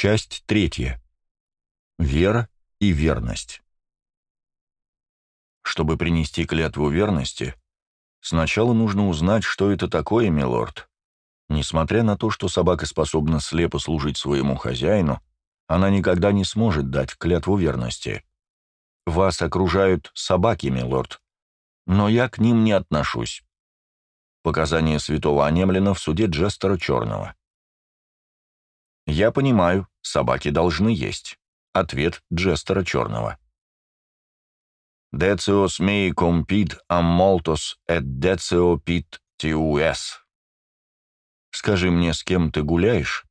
Часть третья. Вера и верность. Чтобы принести клятву верности, сначала нужно узнать, что это такое, милорд. Несмотря на то, что собака способна слепо служить своему хозяину, она никогда не сможет дать клятву верности. Вас окружают собаки, милорд, но я к ним не отношусь. Показания святого Анемлина в суде Джестера Черного. «Я понимаю, собаки должны есть». Ответ Джестера Черного. «Decios mei compit am moltos et decio pit tiues». «Скажи мне, с кем ты гуляешь,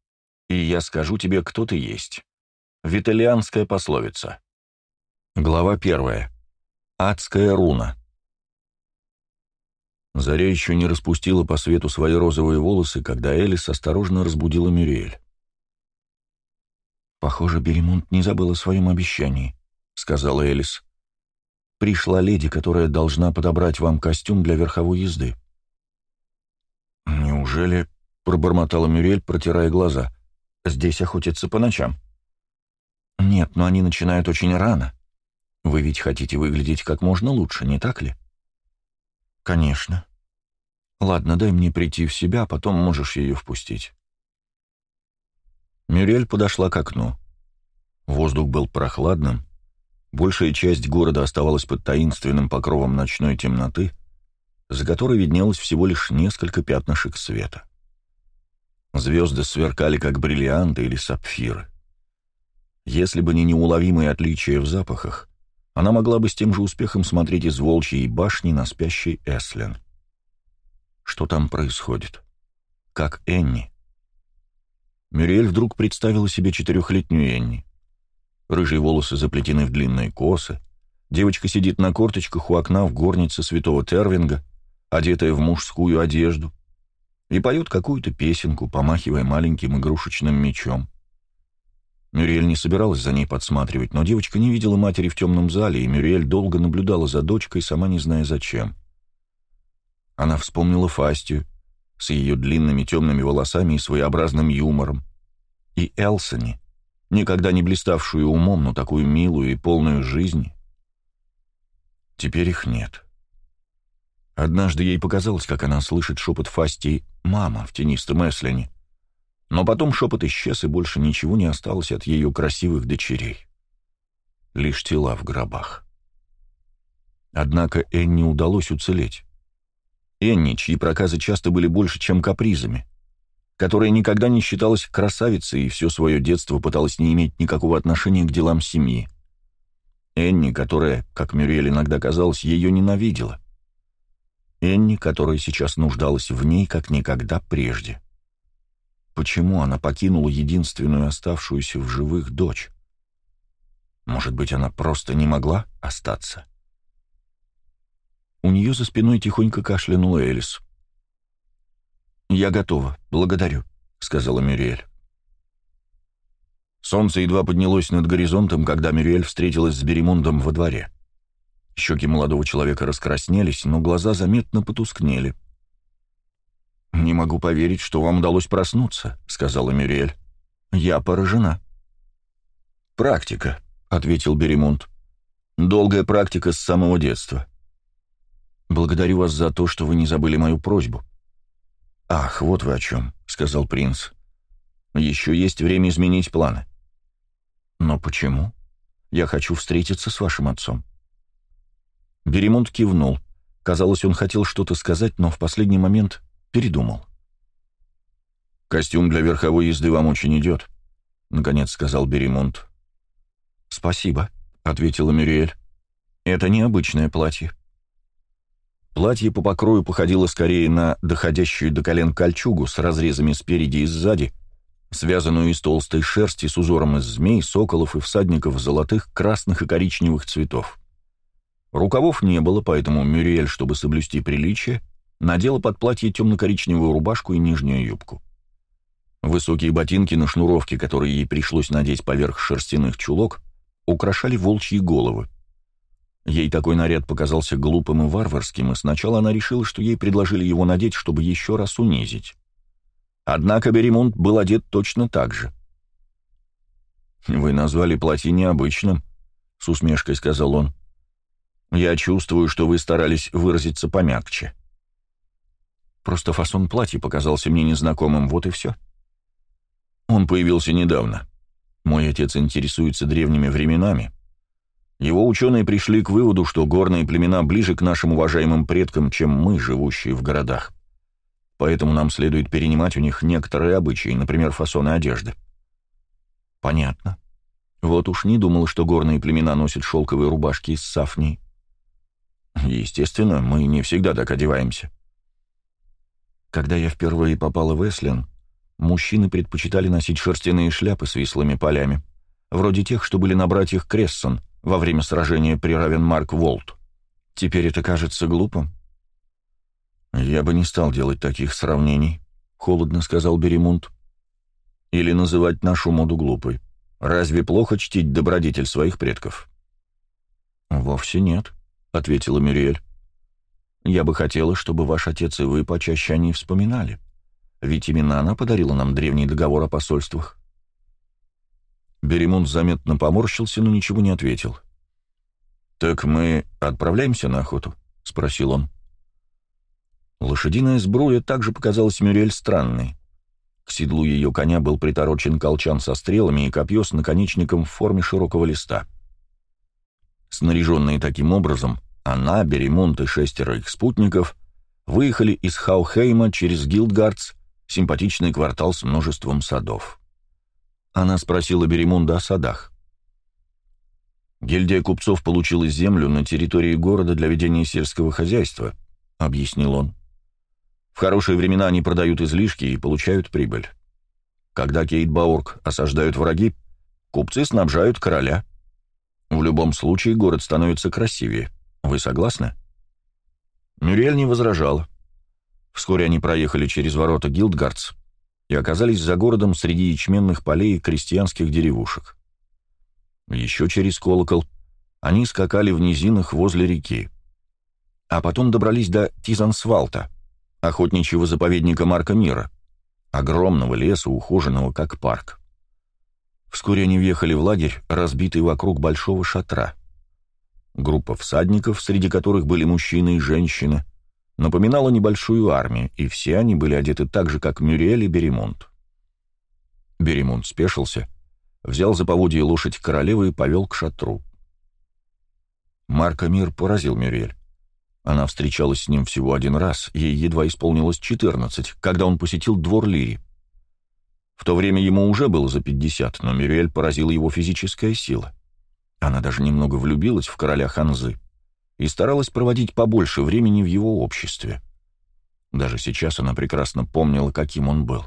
и я скажу тебе, кто ты есть». Виталианская пословица. Глава первая. Адская руна. Заря еще не распустила по свету свои розовые волосы, когда Элис осторожно разбудила Мюриэль. «Похоже, Беремонт не забыл о своем обещании», — сказала Элис. «Пришла леди, которая должна подобрать вам костюм для верховой езды». «Неужели?» — пробормотала Мюрель, протирая глаза. «Здесь охотятся по ночам». «Нет, но они начинают очень рано. Вы ведь хотите выглядеть как можно лучше, не так ли?» «Конечно. Ладно, дай мне прийти в себя, а потом можешь ее впустить». Мюрель подошла к окну. Воздух был прохладным, большая часть города оставалась под таинственным покровом ночной темноты, за которой виднелось всего лишь несколько пятнышек света. Звезды сверкали, как бриллианты или сапфиры. Если бы не неуловимые отличия в запахах, она могла бы с тем же успехом смотреть из волчьей башни на спящий Эслен. Что там происходит? Как Энни? Мюриэль вдруг представила себе четырехлетнюю Энни. Рыжие волосы заплетены в длинные косы. Девочка сидит на корточках у окна в горнице святого Тервинга, одетая в мужскую одежду, и поет какую-то песенку, помахивая маленьким игрушечным мечом. Мюриэль не собиралась за ней подсматривать, но девочка не видела матери в темном зале, и Мюриэль долго наблюдала за дочкой, сама не зная зачем. Она вспомнила Фастию, с ее длинными темными волосами и своеобразным юмором, и Элсони, никогда не блиставшую умом, но такую милую и полную жизни. Теперь их нет. Однажды ей показалось, как она слышит шепот Фастии «мама» в тенистом Эслине, но потом шепот исчез, и больше ничего не осталось от ее красивых дочерей. Лишь тела в гробах. Однако Энни удалось уцелеть. Энни, чьи проказы часто были больше, чем капризами, которая никогда не считалась красавицей и все свое детство пыталась не иметь никакого отношения к делам семьи. Энни, которая, как Мюрриэль иногда казалось, ее ненавидела. Энни, которая сейчас нуждалась в ней, как никогда прежде. Почему она покинула единственную оставшуюся в живых дочь? Может быть, она просто не могла остаться? — у нее за спиной тихонько кашлянула Элис. «Я готова, благодарю», — сказала Мюриэль. Солнце едва поднялось над горизонтом, когда Мюриэль встретилась с Беремундом во дворе. Щеки молодого человека раскраснелись, но глаза заметно потускнели. «Не могу поверить, что вам удалось проснуться», — сказала Мюриэль. «Я поражена». «Практика», — ответил Беремунд. «Долгая практика с самого детства. Благодарю вас за то, что вы не забыли мою просьбу». «Ах, вот вы о чем», — сказал принц. «Еще есть время изменить планы». «Но почему? Я хочу встретиться с вашим отцом». Беремунд кивнул. Казалось, он хотел что-то сказать, но в последний момент передумал. «Костюм для верховой езды вам очень идет», — наконец сказал Беремунд. «Спасибо», — ответила Мюриэль. «Это необычное платье. Платье по покрою походило скорее на доходящую до колен кольчугу с разрезами спереди и сзади, связанную из толстой шерсти с узором из змей, соколов и всадников золотых, красных и коричневых цветов. Рукавов не было, поэтому Мюриэль, чтобы соблюсти приличие, надела под платье темно-коричневую рубашку и нижнюю юбку. Высокие ботинки на шнуровке, которые ей пришлось надеть поверх шерстяных чулок, украшали волчьи головы. Ей такой наряд показался глупым и варварским, и сначала она решила, что ей предложили его надеть, чтобы еще раз унизить. Однако Беремунд был одет точно так же. «Вы назвали платье необычным», — с усмешкой сказал он. «Я чувствую, что вы старались выразиться помягче». Просто фасон платья показался мне незнакомым, вот и все. Он появился недавно. Мой отец интересуется древними временами. Его ученые пришли к выводу, что горные племена ближе к нашим уважаемым предкам, чем мы, живущие в городах. Поэтому нам следует перенимать у них некоторые обычаи, например, фасоны одежды. Понятно. Вот уж не думал, что горные племена носят шелковые рубашки из сафней. Естественно, мы не всегда так одеваемся. Когда я впервые попала в Эслин, мужчины предпочитали носить шерстяные шляпы с вислыми полями, вроде тех, что были на братьях Крессон во время сражения при Равенмарк-Волт. Теперь это кажется глупым. «Я бы не стал делать таких сравнений», — холодно сказал Беремунд. «Или называть нашу моду глупой. Разве плохо чтить добродетель своих предков?» «Вовсе нет», — ответила Мюриэль. Я бы хотела, чтобы ваш отец и вы почаще о ней вспоминали. Ведь именно она подарила нам древний договор о посольствах. Беремунд заметно поморщился, но ничего не ответил. «Так мы отправляемся на охоту?» — спросил он. Лошадиная сбруя также показалась Мюрель странной. К седлу ее коня был приторочен колчан со стрелами и копье с наконечником в форме широкого листа. Снаряженные таким образом, она, Беремонт и шестеро их спутников выехали из Хаухейма через Гилдгардс, симпатичный квартал с множеством садов. Она спросила Беремунда о садах. «Гильдия купцов получила землю на территории города для ведения сельского хозяйства», — объяснил он. «В хорошие времена они продают излишки и получают прибыль. Когда Кейтбаург осаждают враги, купцы снабжают короля. В любом случае город становится красивее. Вы согласны?» Мюрель не возражала. Вскоре они проехали через ворота Гилдгардс и оказались за городом среди ячменных полей и крестьянских деревушек. Еще через колокол они скакали в низинах возле реки. А потом добрались до Тизансвалта, охотничьего заповедника Марка Мира, огромного леса, ухоженного как парк. Вскоре они въехали в лагерь, разбитый вокруг большого шатра — Группа всадников, среди которых были мужчины и женщины, напоминала небольшую армию, и все они были одеты так же, как Мюриэль и Беремонт. Беремонт спешился, взял за поводье лошадь королевы и повел к шатру. Марка Мир поразил Мюриэль. Она встречалась с ним всего один раз, ей едва исполнилось 14, когда он посетил двор Лири. В то время ему уже было за 50, но Мюриэль поразила его физическая сила. Она даже немного влюбилась в короля Ханзы и старалась проводить побольше времени в его обществе. Даже сейчас она прекрасно помнила, каким он был.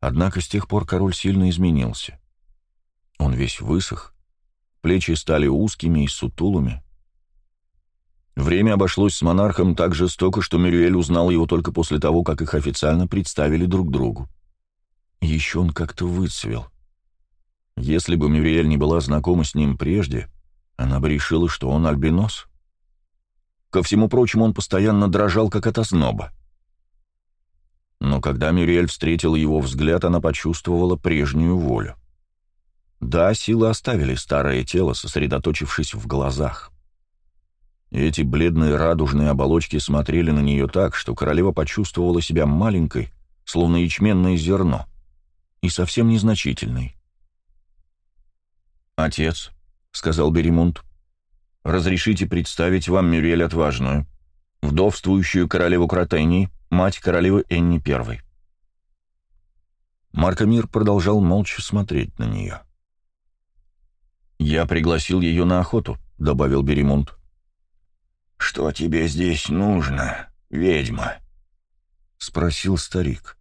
Однако с тех пор король сильно изменился. Он весь высох, плечи стали узкими и сутулыми. Время обошлось с монархом так жестоко, что Мюрюэль узнал его только после того, как их официально представили друг другу. Еще он как-то выцвел. Если бы Мюриэль не была знакома с ним прежде, она бы решила, что он альбинос. Ко всему прочему, он постоянно дрожал, как от озноба. Но когда Мюриэль встретила его взгляд, она почувствовала прежнюю волю. Да, силы оставили старое тело, сосредоточившись в глазах. Эти бледные радужные оболочки смотрели на нее так, что королева почувствовала себя маленькой, словно ячменное зерно, и совсем незначительной. «Отец», — сказал Беремунд, — «разрешите представить вам Мюрель Отважную, вдовствующую королеву Кротении, мать королевы Энни I». Маркомир продолжал молча смотреть на нее. «Я пригласил ее на охоту», — добавил Беремунд. «Что тебе здесь нужно, ведьма?» — спросил старик.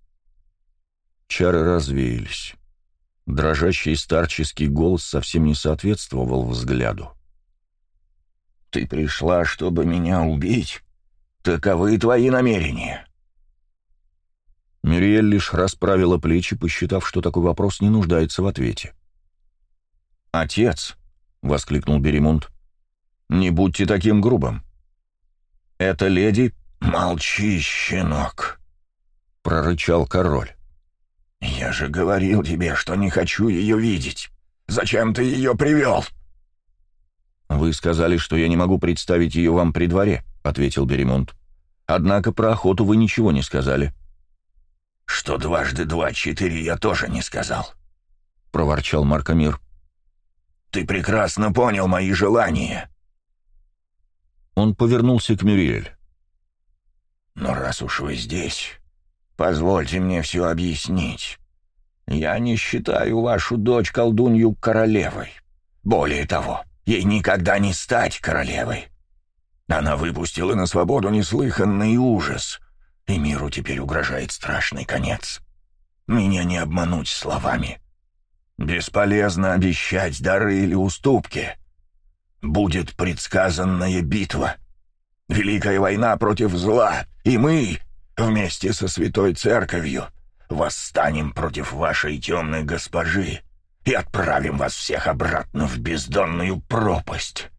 Чары развеялись. Дрожащий старческий голос совсем не соответствовал взгляду. «Ты пришла, чтобы меня убить? Таковы твои намерения?» Мюриэль лишь расправила плечи, посчитав, что такой вопрос не нуждается в ответе. «Отец!» — воскликнул Беремунд. «Не будьте таким грубым. Это леди...» «Молчи, щенок!» — прорычал король. «Я же говорил тебе, что не хочу ее видеть. Зачем ты ее привел?» «Вы сказали, что я не могу представить ее вам при дворе», — ответил Беремонт. «Однако про охоту вы ничего не сказали». «Что дважды два четыре я тоже не сказал», — проворчал Маркомир. «Ты прекрасно понял мои желания». Он повернулся к Мюриэль. «Но раз уж вы здесь, позвольте мне все объяснить. Я не считаю вашу дочь колдунью королевой. Более того, ей никогда не стать королевой. Она выпустила на свободу неслыханный ужас, и миру теперь угрожает страшный конец. Меня не обмануть словами. Бесполезно обещать дары или уступки. Будет предсказанная битва. Великая война против зла, и мы, вместе со Святой Церковью, восстанем против вашей темной госпожи и отправим вас всех обратно в бездонную пропасть».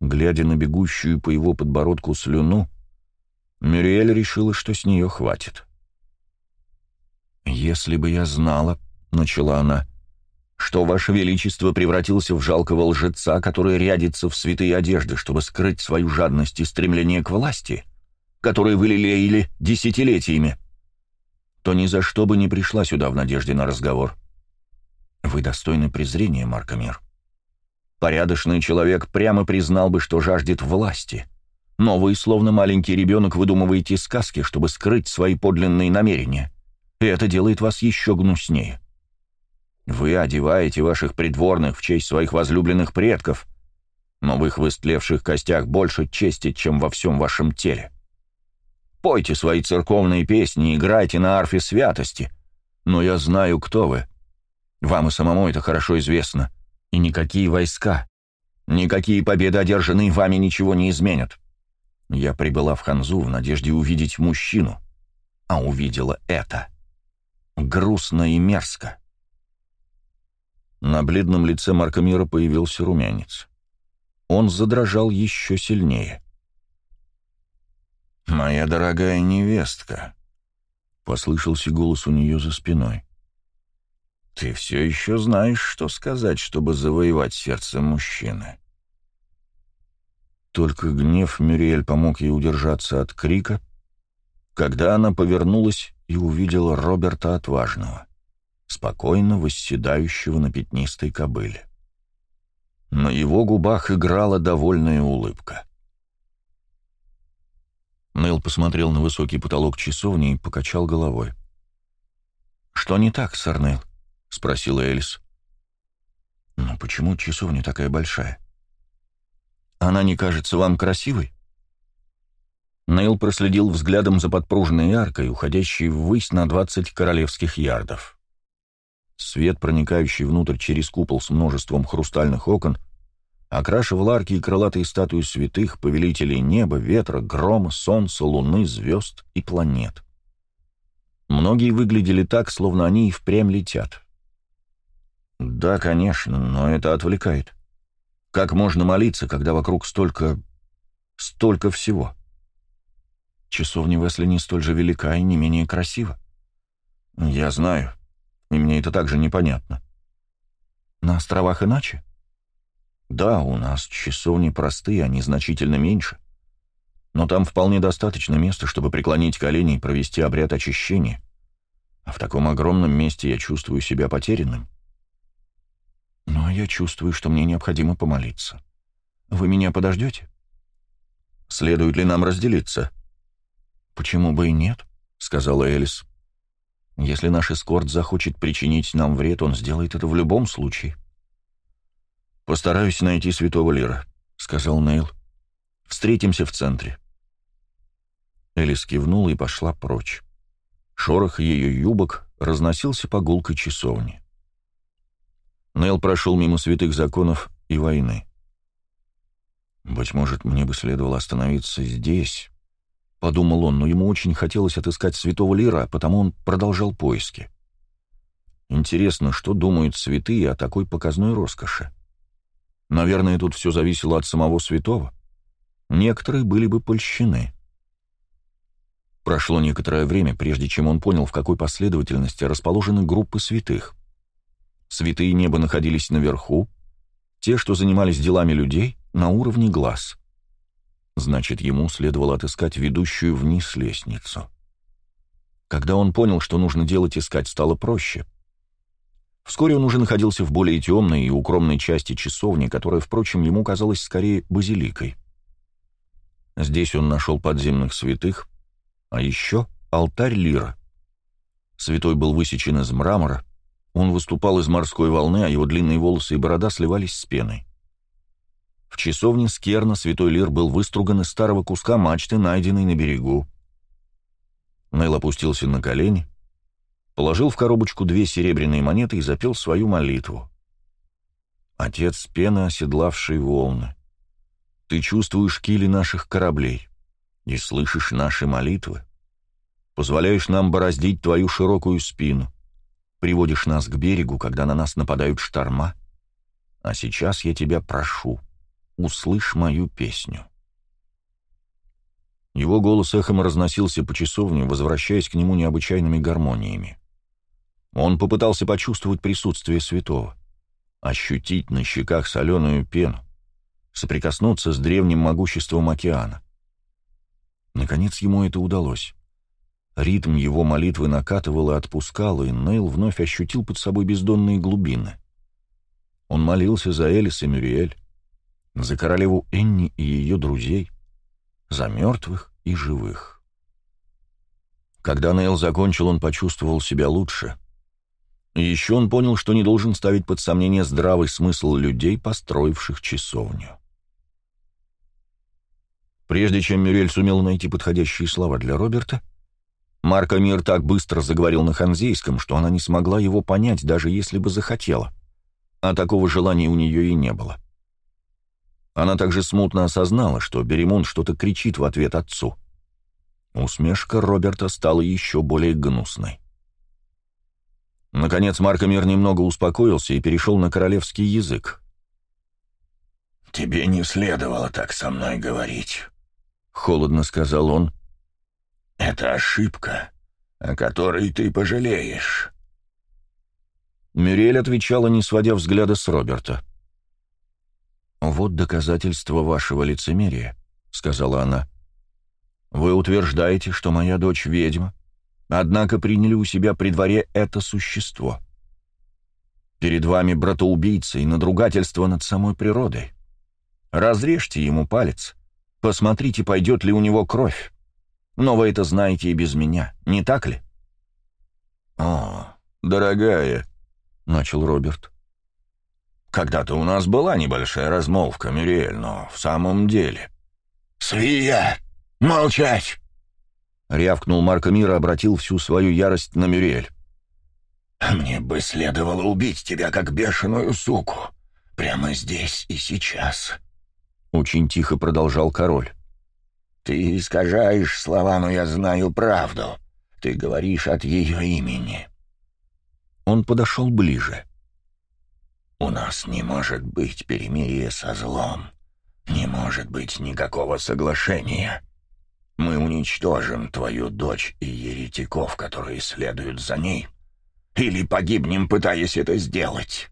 Глядя на бегущую по его подбородку слюну, Мюриэль решила, что с нее хватит. «Если бы я знала», — начала она, — «что Ваше Величество превратился в жалкого лжеца, который рядится в святые одежды, чтобы скрыть свою жадность и стремление к власти, которые вы лелеяли десятилетиями, то ни за что бы не пришла сюда в надежде на разговор. Вы достойны презрения, Маркомир. Порядочный человек прямо признал бы, что жаждет власти» Но вы, словно маленький ребенок, выдумываете сказки, чтобы скрыть свои подлинные намерения. И это делает вас еще гнуснее. Вы одеваете ваших придворных в честь своих возлюбленных предков, но в их выстлевших костях больше чести, чем во всем вашем теле. Пойте свои церковные песни, играйте на арфе святости. Но я знаю, кто вы. Вам и самому это хорошо известно. И никакие войска, никакие победы, одержанные вами, ничего не изменят. Я прибыла в Ханзу в надежде увидеть мужчину, а увидела это. Грустно и мерзко. На бледном лице Маркомира появился румянец. Он задрожал еще сильнее. «Моя дорогая невестка», — послышался голос у нее за спиной. «Ты все еще знаешь, что сказать, чтобы завоевать сердце мужчины?» Только гнев Мюриэль помог ей удержаться от крика, когда она повернулась и увидела Роберта Отважного, спокойно восседающего на пятнистой кобыле. На его губах играла довольная улыбка. Нейл посмотрел на высокий потолок часовни и покачал головой. «Что не так, сэр Нейл?» — спросила Элис. «Ну почему часовня такая большая?» Она не кажется вам красивой?» Нейл проследил взглядом за подпруженной аркой, уходящей ввысь на 20 королевских ярдов. Свет, проникающий внутрь через купол с множеством хрустальных окон, окрашивал арки и крылатые статуи святых, повелителей неба, ветра, грома, солнца, луны, звезд и планет. Многие выглядели так, словно они и впрямь летят. Да, конечно, но это отвлекает. Как можно молиться, когда вокруг столько... столько всего? Часовня Весли не столь же велика и не менее красива. Я знаю, и мне это также непонятно. На островах иначе? Да, у нас часовни простые, они значительно меньше. Но там вполне достаточно места, чтобы преклонить колени и провести обряд очищения. А в таком огромном месте я чувствую себя потерянным. Но я чувствую, что мне необходимо помолиться. Вы меня подождете? Следует ли нам разделиться? Почему бы и нет? сказала Элис. Если наш эскорт захочет причинить нам вред, он сделает это в любом случае. Постараюсь найти святого Лира, сказал Нейл. Встретимся в центре. Элис кивнула и пошла прочь. Шорох ее юбок разносился по гулкой часовне. Нел прошел мимо святых законов и войны. «Быть может, мне бы следовало остановиться здесь», — подумал он, но ему очень хотелось отыскать святого Лира, потому он продолжал поиски. Интересно, что думают святые о такой показной роскоши? Наверное, тут все зависело от самого святого. Некоторые были бы польщены. Прошло некоторое время, прежде чем он понял, в какой последовательности расположены группы святых. Святые неба находились наверху, те, что занимались делами людей, на уровне глаз. Значит, ему следовало отыскать ведущую вниз лестницу. Когда он понял, что нужно делать, искать стало проще. Вскоре он уже находился в более темной и укромной части часовни, которая, впрочем, ему казалась скорее базиликой. Здесь он нашел подземных святых, а еще алтарь Лира. Святой был высечен из мрамора, он выступал из морской волны, а его длинные волосы и борода сливались с пеной. В часовне Скерна святой Лир был выструган из старого куска мачты, найденной на берегу. Нейл опустился на колени, положил в коробочку две серебряные монеты и запел свою молитву. «Отец пены, оседлавший волны, ты чувствуешь кили наших кораблей и слышишь наши молитвы, позволяешь нам бороздить твою широкую спину, приводишь нас к берегу, когда на нас нападают шторма, а сейчас я тебя прошу, услышь мою песню». Его голос эхом разносился по часовне, возвращаясь к нему необычайными гармониями. Он попытался почувствовать присутствие святого, ощутить на щеках соленую пену, соприкоснуться с древним могуществом океана. Наконец ему это удалось. Ритм его молитвы накатывал и отпускал, и Нейл вновь ощутил под собой бездонные глубины. Он молился за Элис и Мюриэль, за королеву Энни и ее друзей — за мертвых и живых. Когда Нейл закончил, он почувствовал себя лучше. Еще он понял, что не должен ставить под сомнение здравый смысл людей, построивших часовню. Прежде чем Мюрель сумел найти подходящие слова для Роберта, Марко Мир так быстро заговорил на ханзейском, что она не смогла его понять, даже если бы захотела. А такого желания у нее и не было. — она также смутно осознала, что Беремон что-то кричит в ответ отцу. Усмешка Роберта стала еще более гнусной. Наконец Маркомир немного успокоился и перешел на королевский язык. «Тебе не следовало так со мной говорить», — холодно сказал он. «Это ошибка, о которой ты пожалеешь». Мюрель отвечала, не сводя взгляда с Роберта. «Вот доказательство вашего лицемерия», — сказала она. «Вы утверждаете, что моя дочь ведьма, однако приняли у себя при дворе это существо. Перед вами братоубийца и надругательство над самой природой. Разрежьте ему палец, посмотрите, пойдет ли у него кровь. Но вы это знаете и без меня, не так ли?» «О, дорогая», — начал Роберт, — когда-то у нас была небольшая размолвка, Мюриэль, но в самом деле...» «Свия! Молчать!» Рявкнул Марко Мира, обратил всю свою ярость на Мюриэль. «Мне бы следовало убить тебя, как бешеную суку, прямо здесь и сейчас», — очень тихо продолжал король. «Ты искажаешь слова, но я знаю правду. Ты говоришь от ее имени». Он подошел ближе. У нас не может быть перемирия со злом. Не может быть никакого соглашения. Мы уничтожим твою дочь и еретиков, которые следуют за ней, или погибнем, пытаясь это сделать.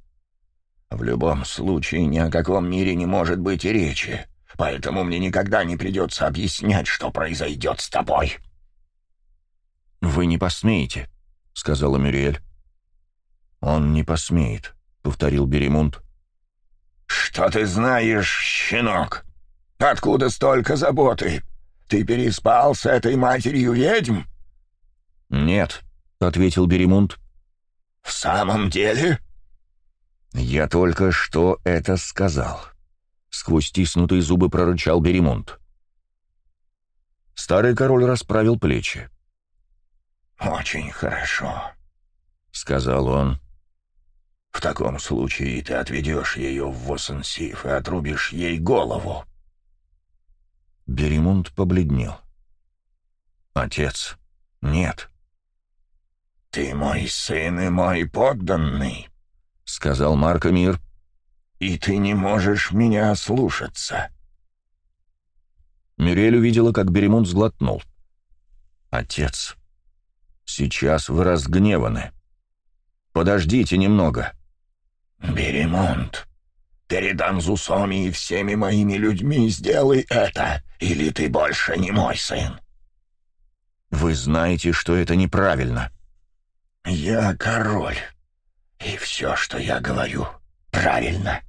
В любом случае ни о каком мире не может быть и речи, поэтому мне никогда не придется объяснять, что произойдет с тобой». «Вы не посмеете», — сказала Мюриэль. «Он не посмеет», повторил Беремунд. «Что ты знаешь, щенок? Откуда столько заботы? Ты переспал с этой матерью ведьм?» «Нет», — ответил Беремунд. «В самом деле?» «Я только что это сказал», — сквозь стиснутые зубы прорычал Беремунд. Старый король расправил плечи. «Очень хорошо», — сказал он. В таком случае ты отведешь ее в Воссенсиф и отрубишь ей голову. Беремунд побледнел. «Отец, нет». «Ты мой сын и мой подданный», — сказал Маркомир, — «и ты не можешь меня слушаться». Мюрель увидела, как Беремунд сглотнул. «Отец, сейчас вы разгневаны. Подождите немного». «Беремонт, перед Анзусоми и всеми моими людьми сделай это, или ты больше не мой сын». «Вы знаете, что это неправильно». «Я король, и все, что я говорю, правильно».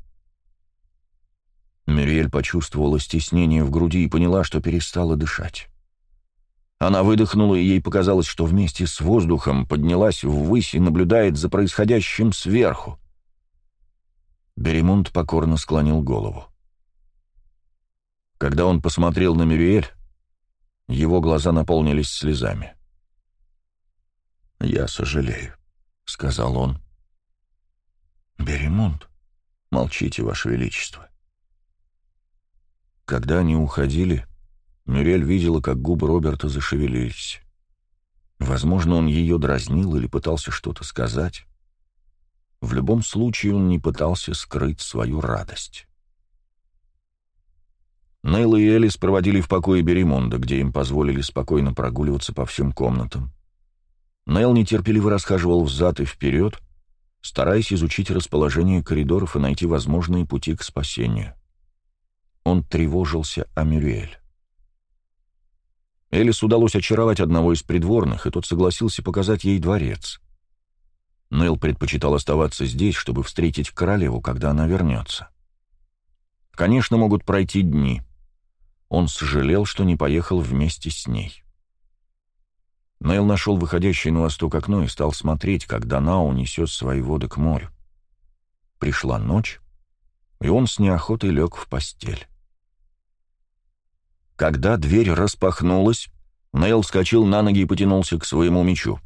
Мюриэль почувствовала стеснение в груди и поняла, что перестала дышать. Она выдохнула, и ей показалось, что вместе с воздухом поднялась ввысь и наблюдает за происходящим сверху. Беремунд покорно склонил голову. Когда он посмотрел на Мюриэль, его глаза наполнились слезами. «Я сожалею», — сказал он. «Беремунд, молчите, Ваше Величество». Когда они уходили, Мюрель видела, как губы Роберта зашевелились. Возможно, он ее дразнил или пытался что-то сказать. В любом случае он не пытался скрыть свою радость. Нейл и Элис проводили в покое Берримонда, где им позволили спокойно прогуливаться по всем комнатам. Нейл нетерпеливо расхаживал взад и вперед, стараясь изучить расположение коридоров и найти возможные пути к спасению. Он тревожился о Мюриэль. Элис удалось очаровать одного из придворных, и тот согласился показать ей дворец. Нейл предпочитал оставаться здесь, чтобы встретить королеву, когда она вернется. Конечно, могут пройти дни. Он сожалел, что не поехал вместе с ней. Нейл нашел выходящее на восток окно и стал смотреть, как Данау несет свои воды к морю. Пришла ночь, и он с неохотой лег в постель. Когда дверь распахнулась, Нейл вскочил на ноги и потянулся к своему мечу.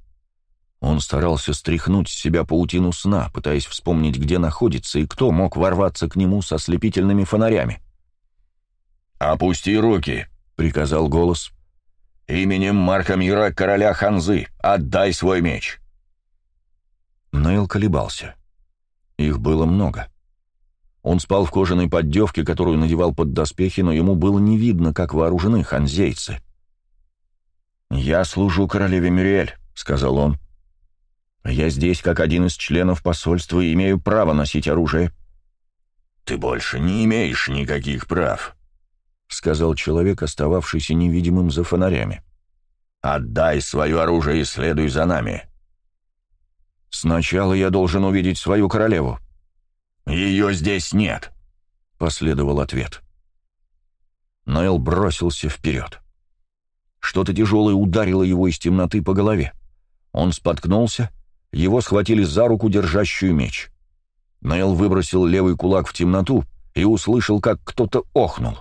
Он старался стряхнуть с себя паутину сна, пытаясь вспомнить, где находится и кто мог ворваться к нему со слепительными фонарями. «Опусти руки», — приказал голос. «Именем Марка Мира, короля Ханзы, отдай свой меч». Нейл колебался. Их было много. Он спал в кожаной поддевке, которую надевал под доспехи, но ему было не видно, как вооружены ханзейцы. «Я служу королеве Мюриэль», — сказал он. Я здесь как один из членов посольства и имею право носить оружие». «Ты больше не имеешь никаких прав», — сказал человек, остававшийся невидимым за фонарями. «Отдай свое оружие и следуй за нами». «Сначала я должен увидеть свою королеву». «Ее здесь нет», — последовал ответ. Ноэл бросился вперед. Что-то тяжелое ударило его из темноты по голове. Он споткнулся — его схватили за руку, держащую меч. Нейл выбросил левый кулак в темноту и услышал, как кто-то охнул.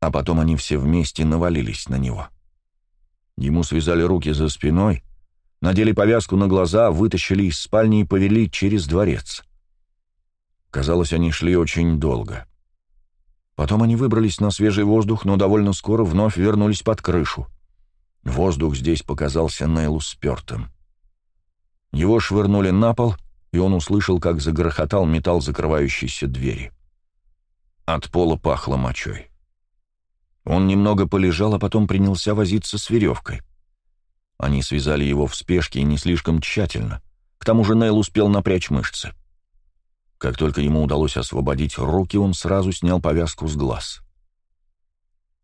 А потом они все вместе навалились на него. Ему связали руки за спиной, надели повязку на глаза, вытащили из спальни и повели через дворец. Казалось, они шли очень долго. Потом они выбрались на свежий воздух, но довольно скоро вновь вернулись под крышу. Воздух здесь показался Нейлу спертым. Его швырнули на пол, и он услышал, как загрохотал металл закрывающейся двери. От пола пахло мочой. Он немного полежал, а потом принялся возиться с веревкой. Они связали его в спешке и не слишком тщательно. К тому же Нейл успел напрячь мышцы. Как только ему удалось освободить руки, он сразу снял повязку с глаз.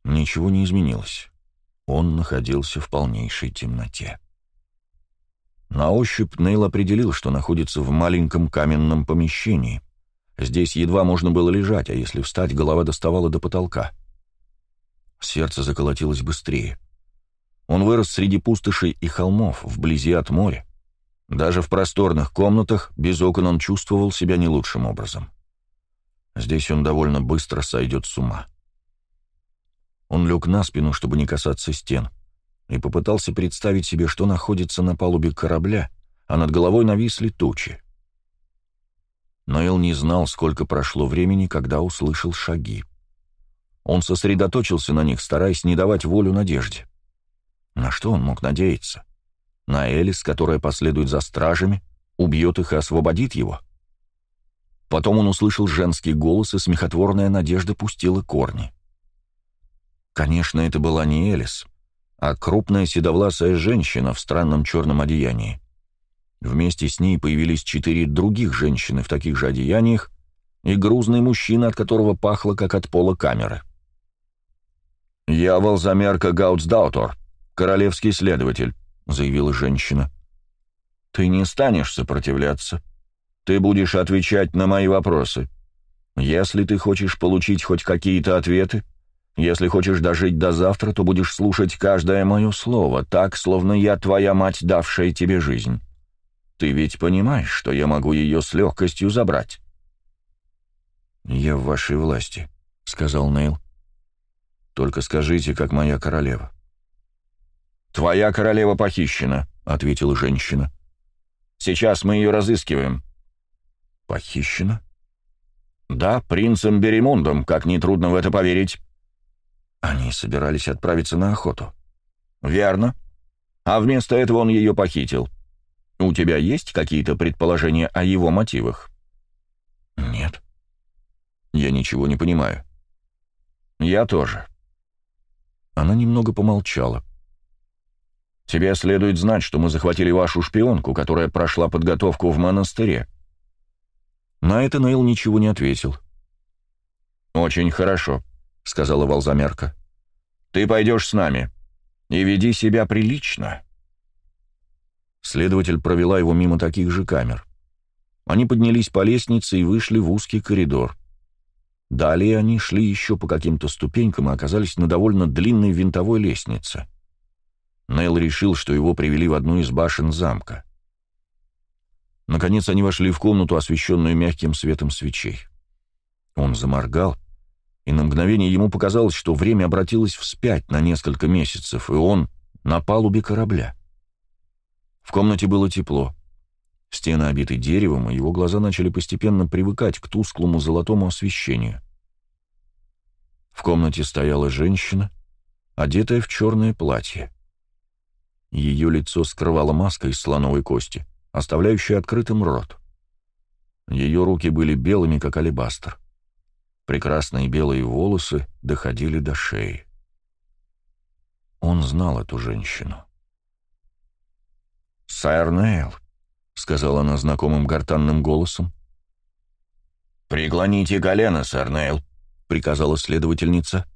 Ничего не изменилось. Он находился в полнейшей темноте. На ощупь Нейл определил, что находится в маленьком каменном помещении. Здесь едва можно было лежать, а если встать, голова доставала до потолка. Сердце заколотилось быстрее. Он вырос среди пустошей и холмов, вблизи от моря. Даже в просторных комнатах без окон он чувствовал себя не лучшим образом. Здесь он довольно быстро сойдет с ума. Он лег на спину, чтобы не касаться стен — и попытался представить себе, что находится на палубе корабля, а над головой нависли тучи. Ноэл не знал, сколько прошло времени, когда услышал шаги. Он сосредоточился на них, стараясь не давать волю надежде. На что он мог надеяться? На Элис, которая последует за стражами, убьет их и освободит его? Потом он услышал женский голос, и смехотворная надежда пустила корни. Конечно, это была не Элис. А крупная седовласая женщина в странном черном одеянии. Вместе с ней появились четыре других женщины в таких же одеяниях и грузный мужчина, от которого пахло, как от пола камеры. «Я Волзамерка Гаутсдаутор, королевский следователь», — заявила женщина. «Ты не станешь сопротивляться. Ты будешь отвечать на мои вопросы. Если ты хочешь получить хоть какие-то ответы, если хочешь дожить до завтра, то будешь слушать каждое мое слово, так, словно я твоя мать, давшая тебе жизнь. Ты ведь понимаешь, что я могу ее с легкостью забрать?» «Я в вашей власти», — сказал Нейл. «Только скажите, как моя королева». «Твоя королева похищена», — ответила женщина. «Сейчас мы ее разыскиваем». «Похищена?» «Да, принцем Беремундом, как нетрудно в это поверить». Они собирались отправиться на охоту. «Верно. А вместо этого он ее похитил. У тебя есть какие-то предположения о его мотивах?» «Нет». «Я ничего не понимаю». «Я тоже». Она немного помолчала. «Тебе следует знать, что мы захватили вашу шпионку, которая прошла подготовку в монастыре». На это Нейл ничего не ответил. «Очень хорошо», — сказала Волзамерка. «Ты пойдешь с нами. И веди себя прилично». Следователь провела его мимо таких же камер. Они поднялись по лестнице и вышли в узкий коридор. Далее они шли еще по каким-то ступенькам и оказались на довольно длинной винтовой лестнице. Нейл решил, что его привели в одну из башен замка. Наконец они вошли в комнату, освещенную мягким светом свечей. Он заморгал, и на мгновение ему показалось, что время обратилось вспять на несколько месяцев, и он на палубе корабля. В комнате было тепло. Стены обиты деревом, и его глаза начали постепенно привыкать к тусклому золотому освещению. В комнате стояла женщина, одетая в черное платье. Ее лицо скрывала маска из слоновой кости, оставляющая открытым рот. Ее руки были белыми, как алебастр. Прекрасные белые волосы доходили до шеи. Он знал эту женщину. «Сэр Нейл», — сказала она знакомым гортанным голосом. «Преклоните колено, сэр Нейл», — приказала следовательница.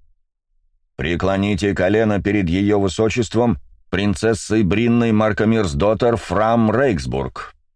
«Преклоните колено перед ее высочеством, принцессой Бринной Маркомирсдоттер Фрам Рейксбург».